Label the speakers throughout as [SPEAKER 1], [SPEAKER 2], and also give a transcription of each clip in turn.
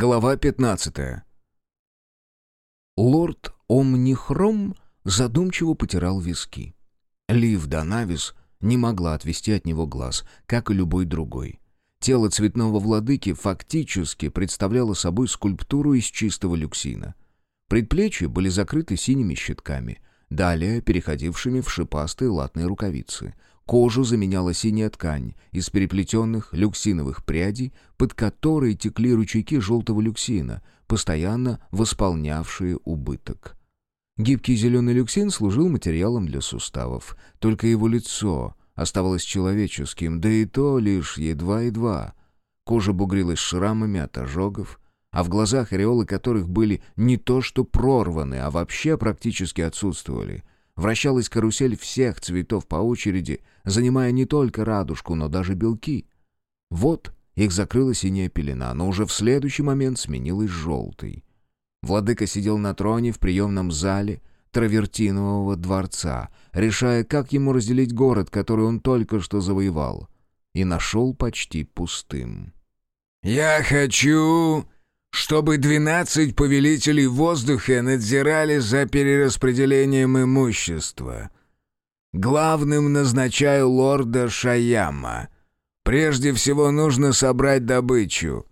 [SPEAKER 1] Глава 15. Лорд Омнихром задумчиво потирал виски. Лив Данавис не могла отвести от него глаз, как и любой другой. Тело цветного владыки фактически представляло собой скульптуру из чистого люксина. Предплечья были закрыты синими щитками, далее переходившими в шипастые латные рукавицы. Кожу заменяла синяя ткань из переплетенных люксиновых прядей, под которой текли ручейки желтого люксина, постоянно восполнявшие убыток. Гибкий зеленый люксин служил материалом для суставов, только его лицо оставалось человеческим, да и то лишь едва-едва. Кожа бугрилась шрамами от ожогов, а в глазах ореолы которых были не то что прорваны, а вообще практически отсутствовали — Вращалась карусель всех цветов по очереди, занимая не только радужку, но даже белки. Вот их закрыла синяя пелена, но уже в следующий момент сменилась желтой. Владыка сидел на троне в приемном зале травертинового дворца, решая, как ему разделить город, который он только что завоевал, и нашел почти пустым.
[SPEAKER 2] «Я хочу чтобы двенадцать повелителей воздуха надзирали за перераспределением имущества. Главным назначаю лорда Шаяма. Прежде всего нужно собрать добычу.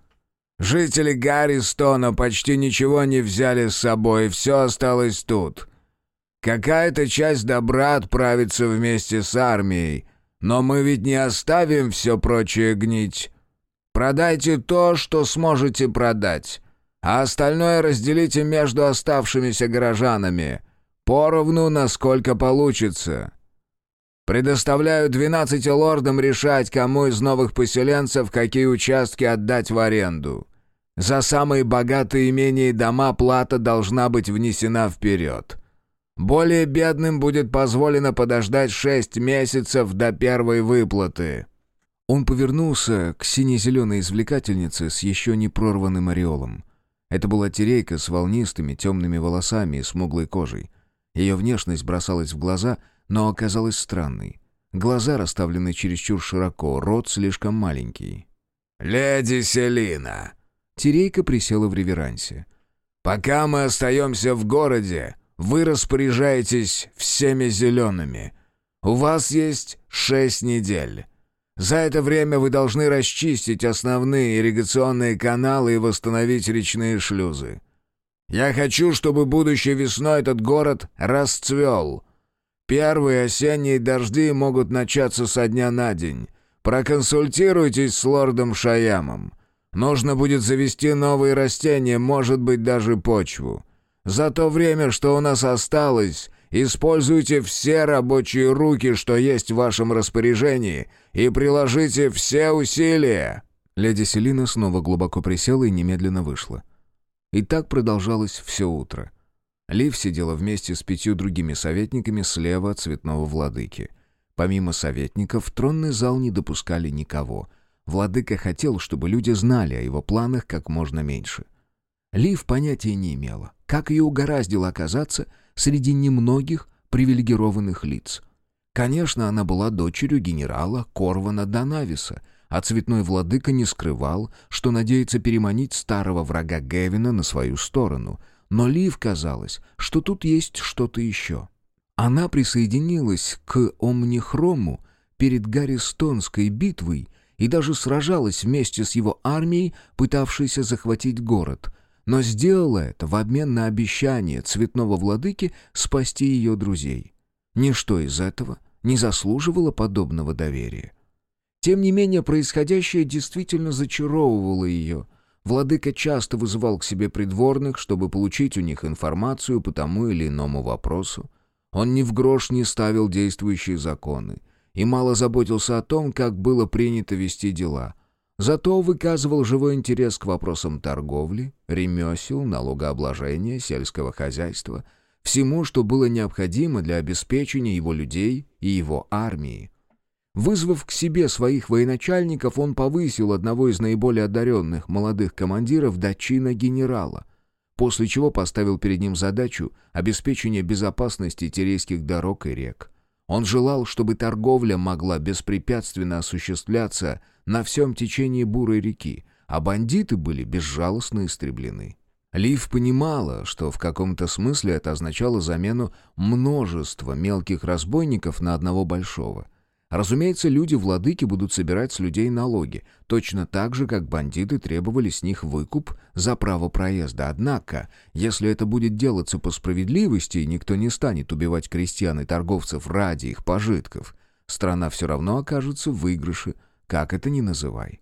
[SPEAKER 2] Жители Гарристона почти ничего не взяли с собой, все осталось тут. Какая-то часть добра отправится вместе с армией, но мы ведь не оставим все прочее гнить. Продайте то, что сможете продать, а остальное разделите между оставшимися горожанами. Поровну, насколько получится. Предоставляю двенадцати лордам решать, кому из новых поселенцев какие участки отдать в аренду. За самые богатые имения и дома плата должна быть внесена вперед. Более бедным будет позволено подождать шесть месяцев до первой выплаты».
[SPEAKER 1] Он повернулся к сине-зеленой извлекательнице с еще не прорванным ореолом. Это была терейка с волнистыми темными волосами и смуглой кожей. Ее внешность бросалась в глаза, но оказалась странной. Глаза расставлены чересчур широко, рот слишком маленький.
[SPEAKER 2] «Леди Селина!»
[SPEAKER 1] Терейка присела в реверансе.
[SPEAKER 2] «Пока мы остаемся в городе, вы распоряжаетесь всеми зелеными. У вас есть шесть недель. За это время вы должны расчистить основные ирригационные каналы и восстановить речные шлюзы. Я хочу, чтобы будущей весной этот город расцвел. Первые осенние дожди могут начаться со дня на день. Проконсультируйтесь с лордом Шаямом. Нужно будет завести новые растения, может быть, даже почву. За то время, что у нас осталось, Используйте все рабочие руки, что есть в вашем распоряжении, и приложите все усилия».
[SPEAKER 1] Леди Селина снова глубоко присела и немедленно вышла. И так продолжалось все утро. Лив сидела вместе с пятью другими советниками слева от цветного владыки. Помимо советников, в тронный зал не допускали никого. Владыка хотел, чтобы люди знали о его планах как можно меньше. Лив понятия не имела, как ее угораздило оказаться среди немногих привилегированных лиц. Конечно, она была дочерью генерала Корвана Данависа, а цветной владыка не скрывал, что надеется переманить старого врага Гевина на свою сторону, но Лив казалось, что тут есть что-то еще. Она присоединилась к Омнихрому перед Гарристонской битвой и даже сражалась вместе с его армией, пытавшейся захватить город — но сделала это в обмен на обещание цветного владыки спасти ее друзей. Ничто из этого не заслуживало подобного доверия. Тем не менее, происходящее действительно зачаровывало ее. Владыка часто вызывал к себе придворных, чтобы получить у них информацию по тому или иному вопросу. Он ни в грош не ставил действующие законы и мало заботился о том, как было принято вести дела — Зато выказывал живой интерес к вопросам торговли, ремесел, налогообложения, сельского хозяйства, всему, что было необходимо для обеспечения его людей и его армии. Вызвав к себе своих военачальников, он повысил одного из наиболее одаренных молодых командиров до чина генерала, после чего поставил перед ним задачу обеспечения безопасности терейских дорог и рек. Он желал, чтобы торговля могла беспрепятственно осуществляться на всем течении бурой реки, а бандиты были безжалостно истреблены. Лив понимала, что в каком-то смысле это означало замену множества мелких разбойников на одного большого. Разумеется, люди-владыки будут собирать с людей налоги, точно так же, как бандиты требовали с них выкуп за право проезда. Однако, если это будет делаться по справедливости, и никто не станет убивать крестьян и торговцев ради их пожитков, страна все равно окажется в выигрыше, как это ни называй.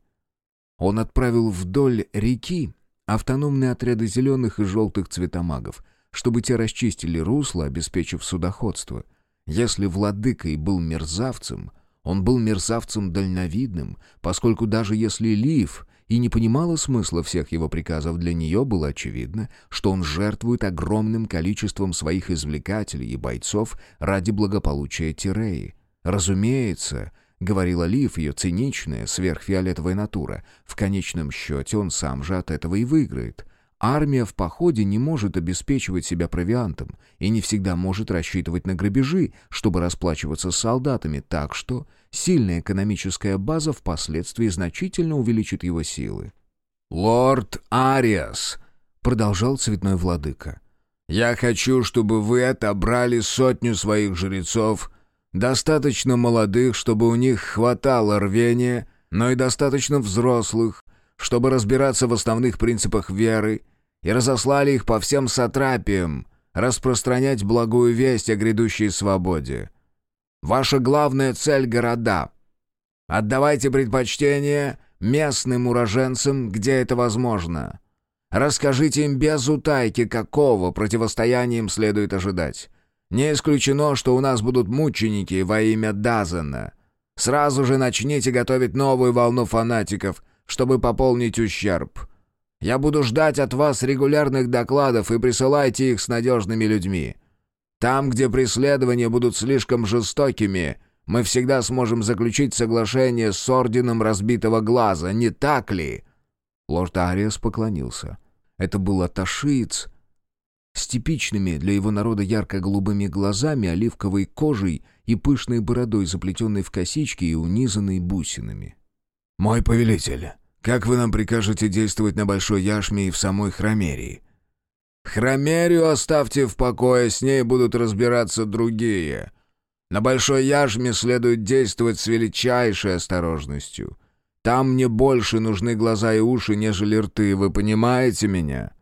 [SPEAKER 1] Он отправил вдоль реки автономные отряды зеленых и желтых цветомагов, чтобы те расчистили русло, обеспечив судоходство. Если владыка и был мерзавцем, он был мерзавцем дальновидным, поскольку даже если Лив и не понимала смысла всех его приказов, для нее было очевидно, что он жертвует огромным количеством своих извлекателей и бойцов ради благополучия Тиреи. Разумеется, — говорила Лив, ее циничная, сверхфиолетовая натура. В конечном счете он сам же от этого и выиграет. Армия в походе не может обеспечивать себя провиантом и не всегда может рассчитывать на грабежи, чтобы расплачиваться с солдатами, так что сильная экономическая база впоследствии значительно увеличит его силы.
[SPEAKER 2] «Лорд Ариас», — продолжал цветной владыка, — «я хочу, чтобы вы отобрали сотню своих жрецов Достаточно молодых, чтобы у них хватало рвения, но и достаточно взрослых, чтобы разбираться в основных принципах веры, и разослали их по всем сатрапиям, распространять благую весть о грядущей свободе. Ваша главная цель — города. Отдавайте предпочтение местным уроженцам, где это возможно. Расскажите им без утайки, какого противостояния им следует ожидать. Не исключено, что у нас будут мученики во имя Дазена. Сразу же начните готовить новую волну фанатиков, чтобы пополнить ущерб. Я буду ждать от вас регулярных докладов и присылайте их с надежными людьми. Там, где преследования будут слишком жестокими, мы всегда сможем заключить соглашение с Орденом Разбитого Глаза, не так ли?»
[SPEAKER 1] Лорд Ариас поклонился. Это был аташиец, с типичными для его народа ярко-голубыми глазами, оливковой кожей и пышной бородой, заплетенной в косички и унизанной бусинами.
[SPEAKER 2] «Мой повелитель, как вы нам прикажете действовать на Большой Яшме и в самой Хромерии?» «Хромерию оставьте в покое, с ней будут разбираться другие. На Большой Яшме следует действовать с величайшей осторожностью. Там мне больше нужны глаза и уши, нежели рты, вы понимаете меня?»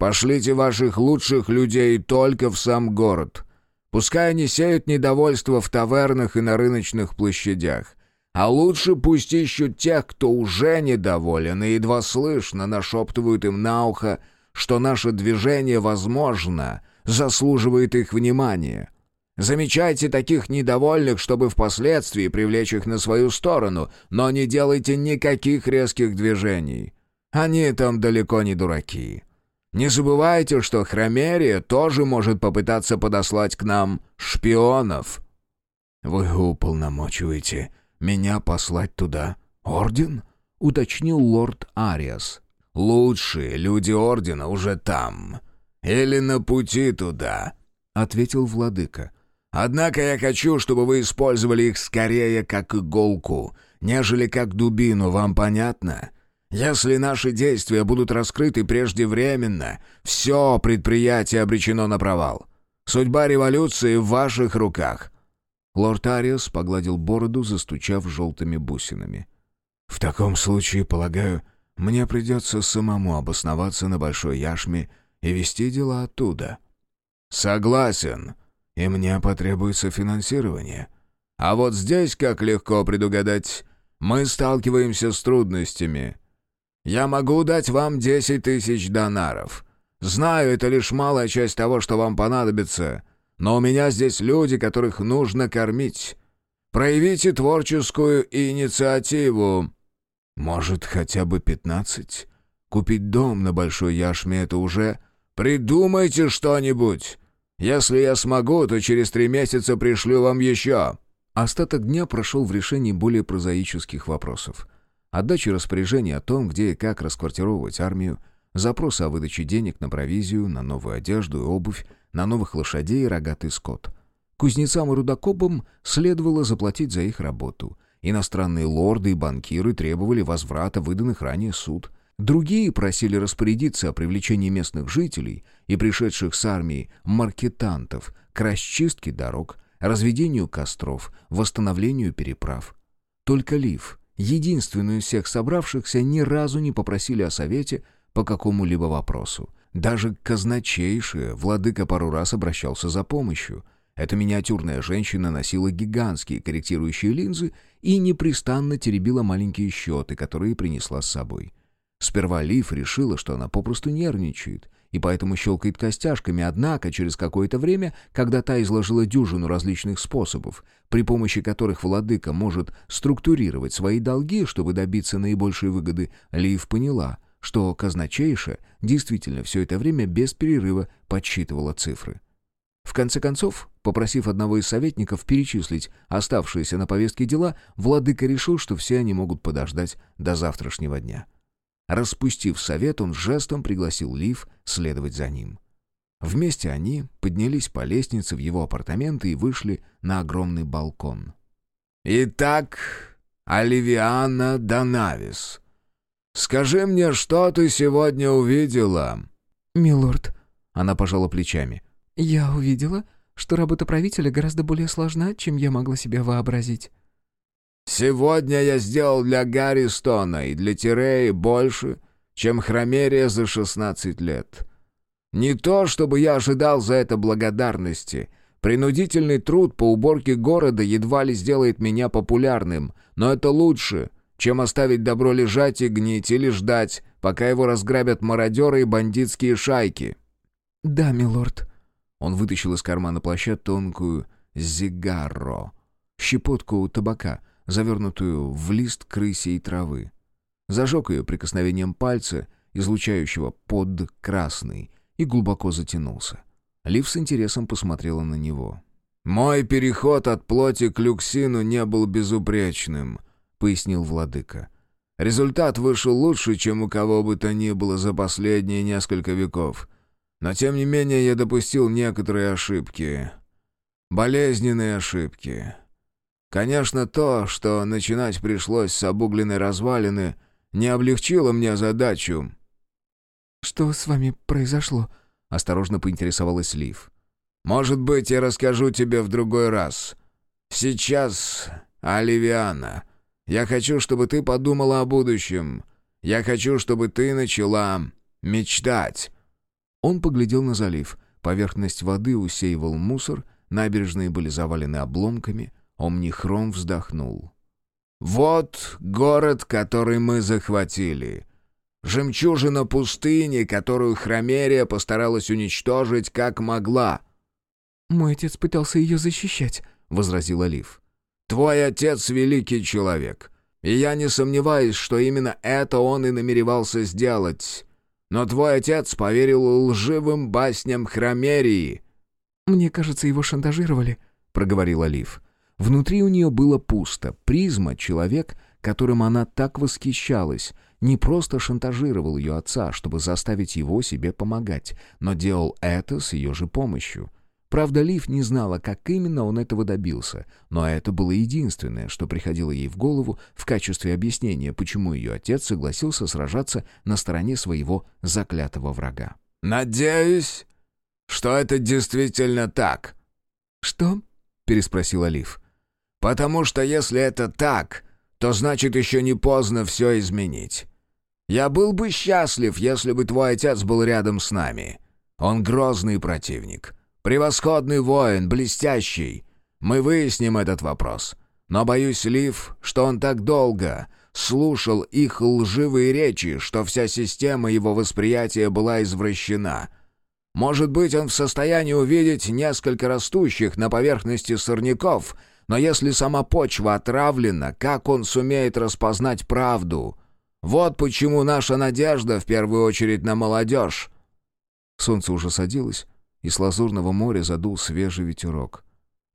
[SPEAKER 2] Пошлите ваших лучших людей только в сам город. Пускай они сеют недовольство в тавернах и на рыночных площадях. А лучше пусть ищут тех, кто уже недоволен, и едва слышно нашептывают им на ухо, что наше движение, возможно, заслуживает их внимания. Замечайте таких недовольных, чтобы впоследствии привлечь их на свою сторону, но не делайте никаких резких движений. Они там далеко не дураки. Не забывайте, что Хромерия тоже может попытаться подослать к нам шпионов».
[SPEAKER 1] «Вы уполномочиваете меня послать туда орден?» — уточнил лорд Ариас.
[SPEAKER 2] «Лучшие люди ордена уже там. Или на пути туда», — ответил владыка. «Однако я хочу, чтобы вы использовали их скорее как иголку, нежели как дубину, вам понятно?» Если наши действия будут раскрыты преждевременно, все предприятие обречено на провал. Судьба революции в ваших руках».
[SPEAKER 1] Лорд Ариас погладил бороду, застучав желтыми бусинами.
[SPEAKER 2] «В таком случае, полагаю, мне придется самому обосноваться на Большой Яшме и вести дела оттуда». «Согласен. И мне потребуется финансирование. А вот здесь, как легко предугадать, мы сталкиваемся с трудностями». Я могу дать вам десять тысяч донаров. Знаю, это лишь малая часть того, что вам понадобится, но у меня здесь люди, которых нужно кормить. Проявите творческую инициативу. Может, хотя бы пятнадцать? Купить дом на Большой Яшме — это уже... Придумайте что-нибудь. Если я смогу, то через три месяца пришлю вам еще».
[SPEAKER 1] Остаток дня прошел в решении более прозаических вопросов — отдачи распоряжений о том, где и как расквартировывать армию, запросы о выдаче денег на провизию, на новую одежду и обувь, на новых лошадей и рогатый скот. Кузнецам и рудокопам следовало заплатить за их работу. Иностранные лорды и банкиры требовали возврата выданных ранее суд. Другие просили распорядиться о привлечении местных жителей и пришедших с армией маркетантов к расчистке дорог, разведению костров, восстановлению переправ. Только Лив, единственную из всех собравшихся, ни разу не попросили о совете по какому-либо вопросу. Даже казначейший владыка пару раз обращался за помощью. Эта миниатюрная женщина носила гигантские корректирующие линзы и непрестанно теребила маленькие счеты, которые принесла с собой. Сперва Лив решила, что она попросту нервничает, и поэтому щелкает костяшками, однако через какое-то время, когда та изложила дюжину различных способов, при помощи которых владыка может структурировать свои долги, чтобы добиться наибольшей выгоды, Лив поняла, что казначейша действительно все это время без перерыва подсчитывала цифры. В конце концов, попросив одного из советников перечислить оставшиеся на повестке дела, владыка решил, что все они могут подождать до завтрашнего дня. Распустив совет, он жестом пригласил Лив следовать за ним. Вместе они поднялись по лестнице в его апартаменты и вышли на огромный балкон.
[SPEAKER 2] «Итак, Оливиана Данавис, скажи мне, что ты сегодня увидела?»
[SPEAKER 3] «Милорд», —
[SPEAKER 1] она пожала плечами, —
[SPEAKER 3] «я увидела, что работа правителя гораздо более сложна, чем я могла себе вообразить».
[SPEAKER 2] Сегодня я сделал для Гарри Стона и для Тиреи больше, чем Хромерия за 16 лет. Не то, чтобы я ожидал за это благодарности. Принудительный труд по уборке города едва ли сделает меня популярным, но это лучше, чем оставить добро лежать и гнить или ждать, пока его разграбят мародеры и бандитские шайки.
[SPEAKER 3] «Да, милорд».
[SPEAKER 1] Он вытащил из кармана плаща тонкую зигарро, щепотку табака — завернутую в лист крысей травы. Зажег ее прикосновением пальца, излучающего под красный, и глубоко затянулся. Лив с интересом посмотрела на него.
[SPEAKER 2] «Мой переход от плоти к люксину не был безупречным», — пояснил владыка. «Результат вышел лучше, чем у кого бы то ни было за последние несколько веков. Но тем не менее я допустил некоторые ошибки. Болезненные ошибки. Конечно, то, что начинать пришлось с обугленной развалины, не облегчило мне задачу.
[SPEAKER 3] «Что с вами произошло?» — осторожно поинтересовалась Лив.
[SPEAKER 2] «Может быть, я расскажу тебе в другой раз. Сейчас, Оливиана, я хочу, чтобы ты подумала о будущем. Я хочу, чтобы ты начала мечтать».
[SPEAKER 1] Он поглядел на залив. Поверхность воды усеивал мусор, набережные были завалены обломками — Омнихром вздохнул.
[SPEAKER 2] «Вот город, который мы захватили. Жемчужина пустыни, которую Хромерия постаралась уничтожить как могла».
[SPEAKER 3] «Мой отец пытался ее защищать», — возразил Олив.
[SPEAKER 2] «Твой отец — великий человек, и я не сомневаюсь, что именно это он и намеревался сделать. Но твой отец поверил лживым басням Хромерии».
[SPEAKER 3] «Мне кажется, его шантажировали», — проговорил Олив.
[SPEAKER 1] Внутри у нее было пусто. Призма, человек, которым она так восхищалась, не просто шантажировал ее отца, чтобы заставить его себе помогать, но делал это с ее же помощью. Правда, Лив не знала, как именно он этого добился, но это было единственное, что приходило ей в голову в качестве объяснения, почему ее отец согласился сражаться на стороне своего заклятого врага.
[SPEAKER 2] «Надеюсь, что это действительно так».
[SPEAKER 3] «Что?» — переспросил Лив.
[SPEAKER 2] Потому что если это так, то значит еще не поздно все изменить. Я был бы счастлив, если бы твой отец был рядом с нами. Он грозный противник, превосходный воин, блестящий. Мы выясним этот вопрос. Но боюсь, Лив, что он так долго слушал их лживые речи, что вся система его восприятия была извращена. Может быть, он в состоянии увидеть несколько растущих на поверхности сорняков — но если сама почва отравлена, как он сумеет распознать правду? Вот почему наша надежда в первую очередь на молодежь».
[SPEAKER 1] Солнце уже садилось, и с лазурного моря задул свежий ветерок.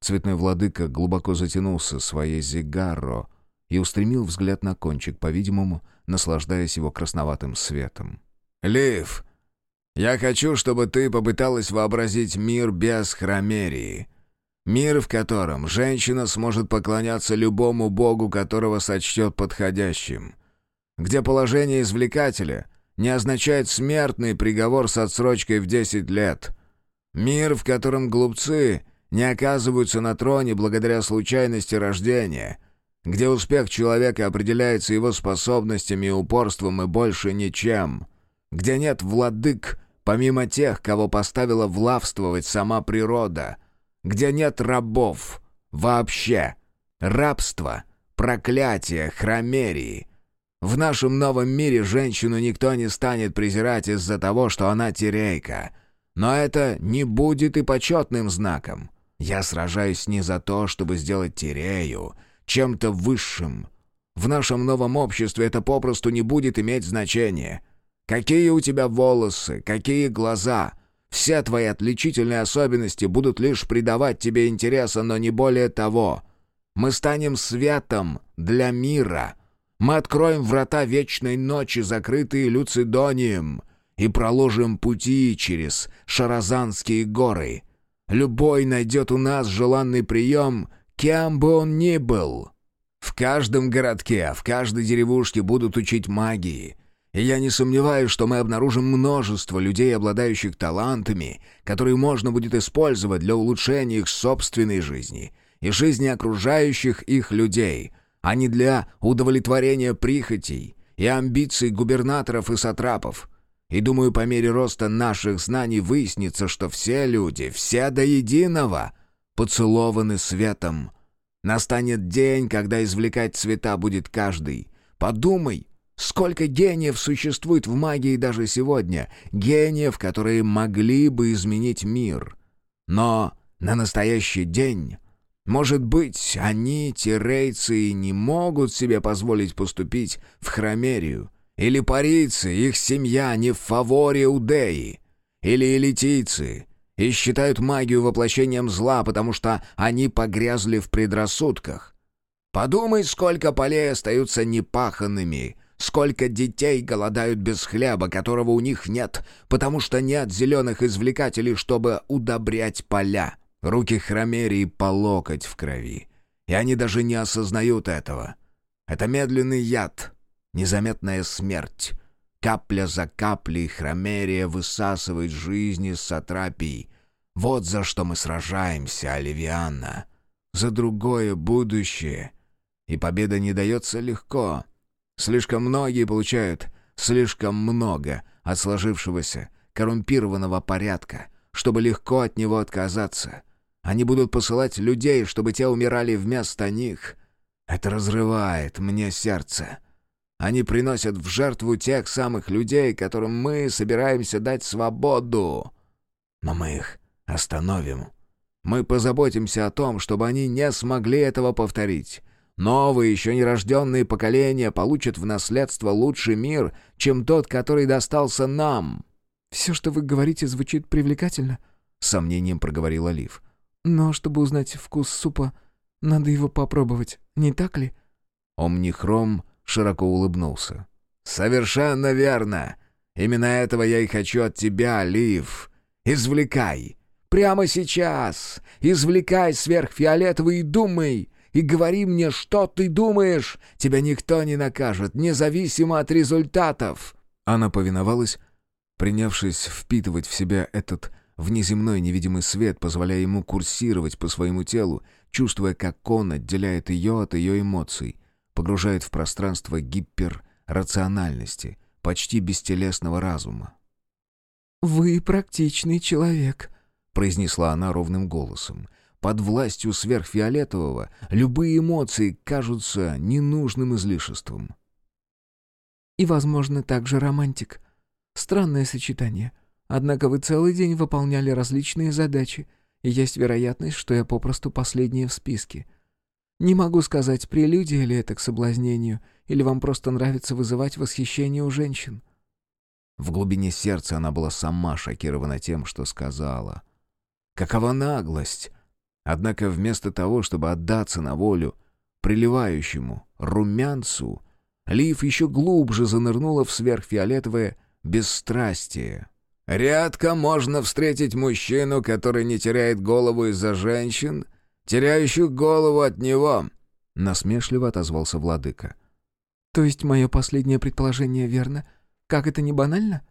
[SPEAKER 1] Цветной владыка глубоко затянулся своей зигарро и устремил взгляд на кончик, по-видимому, наслаждаясь его красноватым светом.
[SPEAKER 2] «Лив, я хочу, чтобы ты попыталась вообразить мир без хромерии. Мир, в котором женщина сможет поклоняться любому богу, которого сочтет подходящим. Где положение извлекателя не означает смертный приговор с отсрочкой в 10 лет. Мир, в котором глупцы не оказываются на троне благодаря случайности рождения. Где успех человека определяется его способностями и упорством и больше ничем. Где нет владык, помимо тех, кого поставила влавствовать сама природа. Где нет рабов. Вообще. Рабство. Проклятие. Хромерии. В нашем новом мире женщину никто не станет презирать из-за того, что она терейка. Но это не будет и почетным знаком. Я сражаюсь не за то, чтобы сделать Тирею чем-то высшим. В нашем новом обществе это попросту не будет иметь значения. Какие у тебя волосы, какие глаза. Все твои отличительные особенности будут лишь придавать тебе интереса, но не более того. Мы станем светом для мира. Мы откроем врата вечной ночи, закрытые Люцидонием, и проложим пути через Шаразанские горы. Любой найдет у нас желанный прием, кем бы он ни был. В каждом городке, в каждой деревушке будут учить магии. И я не сомневаюсь, что мы обнаружим множество людей, обладающих талантами, которые можно будет использовать для улучшения их собственной жизни и жизни окружающих их людей, а не для удовлетворения прихотей и амбиций губернаторов и сатрапов. И думаю, по мере роста наших знаний выяснится, что все люди, все до единого, поцелованы светом. Настанет день, когда извлекать цвета будет каждый. Подумай, сколько гениев существует в магии даже сегодня, гениев, которые могли бы изменить мир. Но на настоящий день... Может быть, они, тирейцы, не могут себе позволить поступить в хромерию, или парийцы, их семья не в фаворе Удеи. Или элитийцы. И считают магию воплощением зла, потому что они погрязли в предрассудках. Подумай, сколько полей остаются непаханными, сколько детей голодают без хлеба, которого у них нет, потому что нет зеленых извлекателей, чтобы удобрять поля. Руки хромерии по локоть в крови. И они даже не осознают этого. Это медленный яд, незаметная смерть. Капля за каплей хромерия высасывает жизни с сатрапий. Вот за что мы сражаемся, Оливианна. За другое будущее. И победа не дается легко. Слишком многие получают слишком много от сложившегося коррумпированного порядка, чтобы легко от него отказаться. Они будут посылать людей, чтобы те умирали вместо них. Это разрывает мне сердце. Они приносят в жертву тех самых людей, которым мы собираемся дать свободу. Но мы их остановим. Мы позаботимся о том, чтобы они не смогли этого повторить. Новые, еще нерожденные поколения получат в наследство лучший мир, чем тот, который достался нам».
[SPEAKER 3] «Все, что вы говорите, звучит привлекательно», — с сомнением проговорил Олив. «Но чтобы узнать вкус супа, надо его попробовать, не так ли?»
[SPEAKER 2] Омнихром широко улыбнулся. «Совершенно верно. Именно этого я и хочу от тебя, Лив. Извлекай. Прямо сейчас. Извлекай сверхфиолетовый и думай. И говори мне, что ты думаешь. Тебя никто не накажет, независимо от результатов».
[SPEAKER 1] Она повиновалась, принявшись впитывать в себя этот внеземной невидимый свет, позволяя ему курсировать по своему телу, чувствуя, как он отделяет ее от ее эмоций — погружает в пространство гиперрациональности, почти бестелесного разума.
[SPEAKER 3] «Вы практичный человек», —
[SPEAKER 1] произнесла она ровным голосом. Под властью сверхфиолетового любые эмоции кажутся ненужным излишеством.
[SPEAKER 3] «И, возможно, также романтик. Странное сочетание. Однако вы целый день выполняли различные задачи, и есть вероятность, что я попросту последняя в списке. Не могу сказать, прелюдия ли это к соблазнению, или вам просто нравится вызывать восхищение у женщин».
[SPEAKER 1] В глубине сердца она была сама шокирована тем, что сказала. Какова наглость! Однако вместо того, чтобы отдаться на волю приливающему румянцу, Лив еще глубже занырнула в сверхфиолетовое бесстрастие.
[SPEAKER 2] «Редко можно встретить мужчину, который не теряет голову из-за женщин», теряющих голову от него», — насмешливо отозвался владыка.
[SPEAKER 3] «То есть мое последнее предположение верно? Как это не банально?»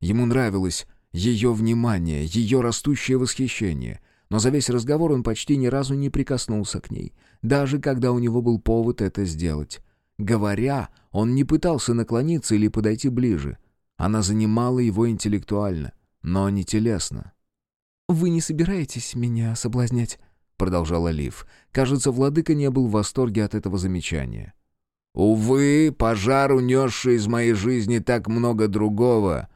[SPEAKER 1] Ему нравилось ее внимание, ее растущее восхищение, но за весь разговор он почти ни разу не прикоснулся к ней, даже когда у него был повод это сделать. Говоря, он не пытался наклониться или подойти ближе. Она занимала его интеллектуально, но не телесно.
[SPEAKER 3] «Вы не собираетесь меня соблазнять?» — продолжала Лив. Кажется, владыка не был в восторге от этого замечания.
[SPEAKER 2] «Увы, пожар, унесший из моей жизни так много другого,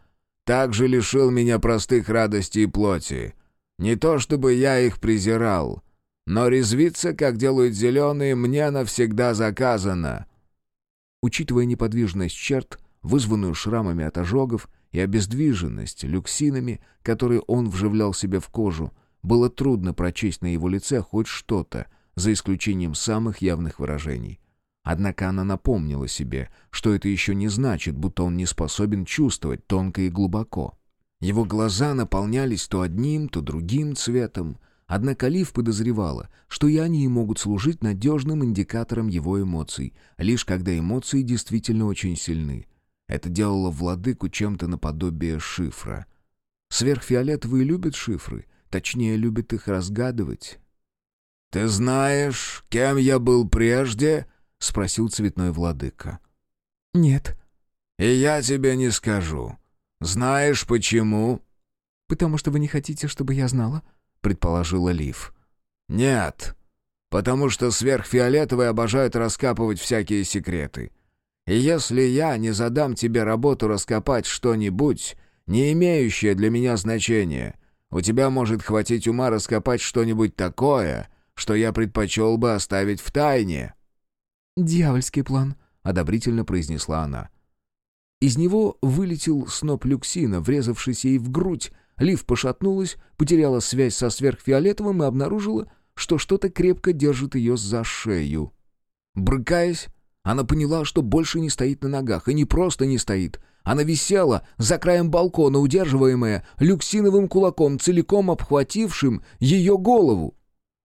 [SPEAKER 2] также лишил меня простых радостей плоти. Не то чтобы я их презирал, но резвиться, как делают зеленые, мне навсегда заказано».
[SPEAKER 1] Учитывая неподвижность черт, вызванную шрамами от ожогов, и обездвиженность люксинами, которые он вживлял себе в кожу, было трудно прочесть на его лице хоть что-то, за исключением самых явных выражений. Однако она напомнила себе, что это еще не значит, будто он не способен чувствовать тонко и глубоко. Его глаза наполнялись то одним, то другим цветом, однако Лив подозревала, что и они могут служить надежным индикатором его эмоций, лишь когда эмоции действительно очень сильны — это делало владыку чем-то наподобие шифра. Сверхфиолетовые любят шифры, точнее, любят их разгадывать.
[SPEAKER 2] «Ты знаешь, кем я был прежде?» — спросил цветной владыка.
[SPEAKER 3] «Нет».
[SPEAKER 2] «И я тебе не скажу. Знаешь, почему?»
[SPEAKER 3] «Потому что вы не хотите, чтобы я знала?» — предположила Лив.
[SPEAKER 2] «Нет, потому что сверхфиолетовые обожают раскапывать всякие секреты. И если я не задам тебе работу раскопать что-нибудь, не имеющее для меня значения, у тебя может хватить ума раскопать что-нибудь такое, что я предпочел бы оставить в тайне».
[SPEAKER 3] «Дьявольский план», — одобрительно произнесла она.
[SPEAKER 1] Из него вылетел сноп люксина, врезавшись ей в грудь. Лив пошатнулась, потеряла связь со сверхфиолетовым и обнаружила, что что-то крепко держит ее за шею. Брыкаясь, она поняла, что больше не стоит на ногах, и не просто не стоит. Она висела за краем балкона, удерживаемая люксиновым кулаком, целиком обхватившим ее голову.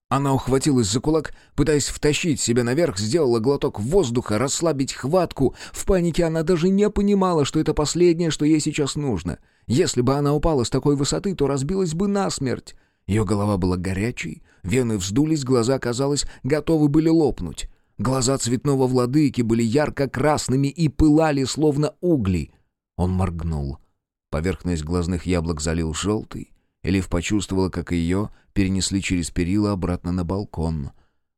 [SPEAKER 1] Она ухватилась за кулак, пытаясь втащить себя наверх, сделала глоток воздуха, расслабить хватку. В панике она даже не понимала, что это последнее, что ей сейчас нужно. Если бы она упала с такой высоты, то разбилась бы насмерть. Ее голова была горячей, вены вздулись, глаза, казалось, готовы были лопнуть. Глаза цветного владыки были ярко-красными и пылали, словно угли. Он моргнул. Поверхность глазных яблок залил желтый. Элиф почувствовала, как ее перенесли через перила обратно на балкон.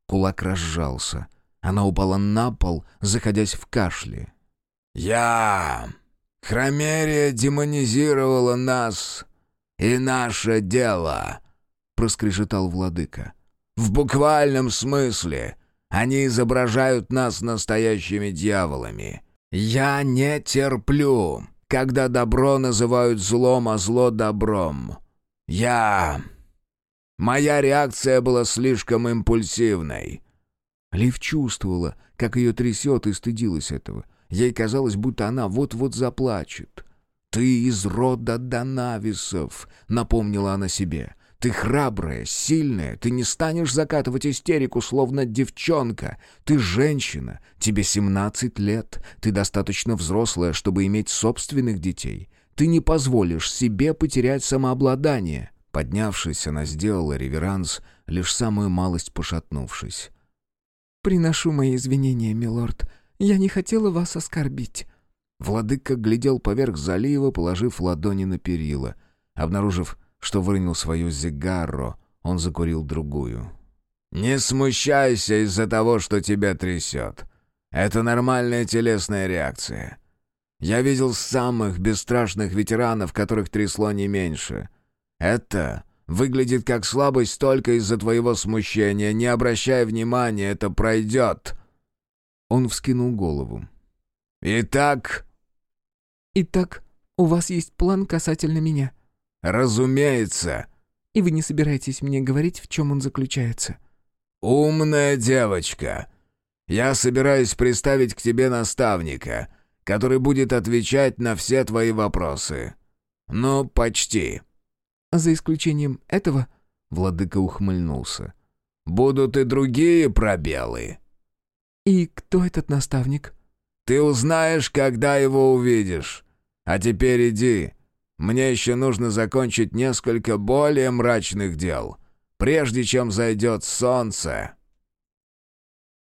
[SPEAKER 1] Кулак разжался. Она упала на пол, заходясь в кашле.
[SPEAKER 2] «Я... Хромерия демонизировала нас и наше дело», — проскрежетал владыка. «В буквальном смысле. Они изображают нас настоящими дьяволами. Я не терплю, когда добро называют злом, а зло добром. Я... Моя реакция была слишком импульсивной».
[SPEAKER 1] Лив чувствовала, как ее трясет, и стыдилась этого. Ей казалось, будто она вот-вот заплачет. «Ты из рода Данависов», — напомнила она себе. Ты храбрая, сильная, ты не станешь закатывать истерику, словно девчонка. Ты женщина, тебе 17 лет, ты достаточно взрослая, чтобы иметь собственных детей. Ты не позволишь себе потерять самообладание». Поднявшись, она сделала реверанс, лишь самую малость пошатнувшись.
[SPEAKER 3] «Приношу мои извинения, милорд. Я не хотела вас оскорбить».
[SPEAKER 1] Владыка глядел поверх залива, положив ладони на перила. Обнаружив что выронил свою зигарро, он закурил другую.
[SPEAKER 2] «Не смущайся из-за того, что тебя трясет. Это нормальная телесная реакция. Я видел самых бесстрашных ветеранов, которых трясло не меньше. Это выглядит как слабость только из-за твоего смущения. Не обращай внимания, это пройдет».
[SPEAKER 1] Он вскинул голову.
[SPEAKER 2] «Итак...»
[SPEAKER 3] «Итак, у вас есть план касательно меня?»
[SPEAKER 2] «Разумеется».
[SPEAKER 3] «И вы не собираетесь мне говорить, в чем он заключается?»
[SPEAKER 2] «Умная девочка. Я собираюсь приставить к тебе наставника, который будет отвечать на все твои вопросы. Ну, почти».
[SPEAKER 3] «За исключением этого?»
[SPEAKER 1] Владыка ухмыльнулся.
[SPEAKER 2] будут и другие пробелы».
[SPEAKER 3] «И кто этот наставник?»
[SPEAKER 2] «Ты узнаешь, когда его увидишь. А теперь иди. Мне еще нужно закончить несколько более мрачных дел, прежде чем зайдет солнце».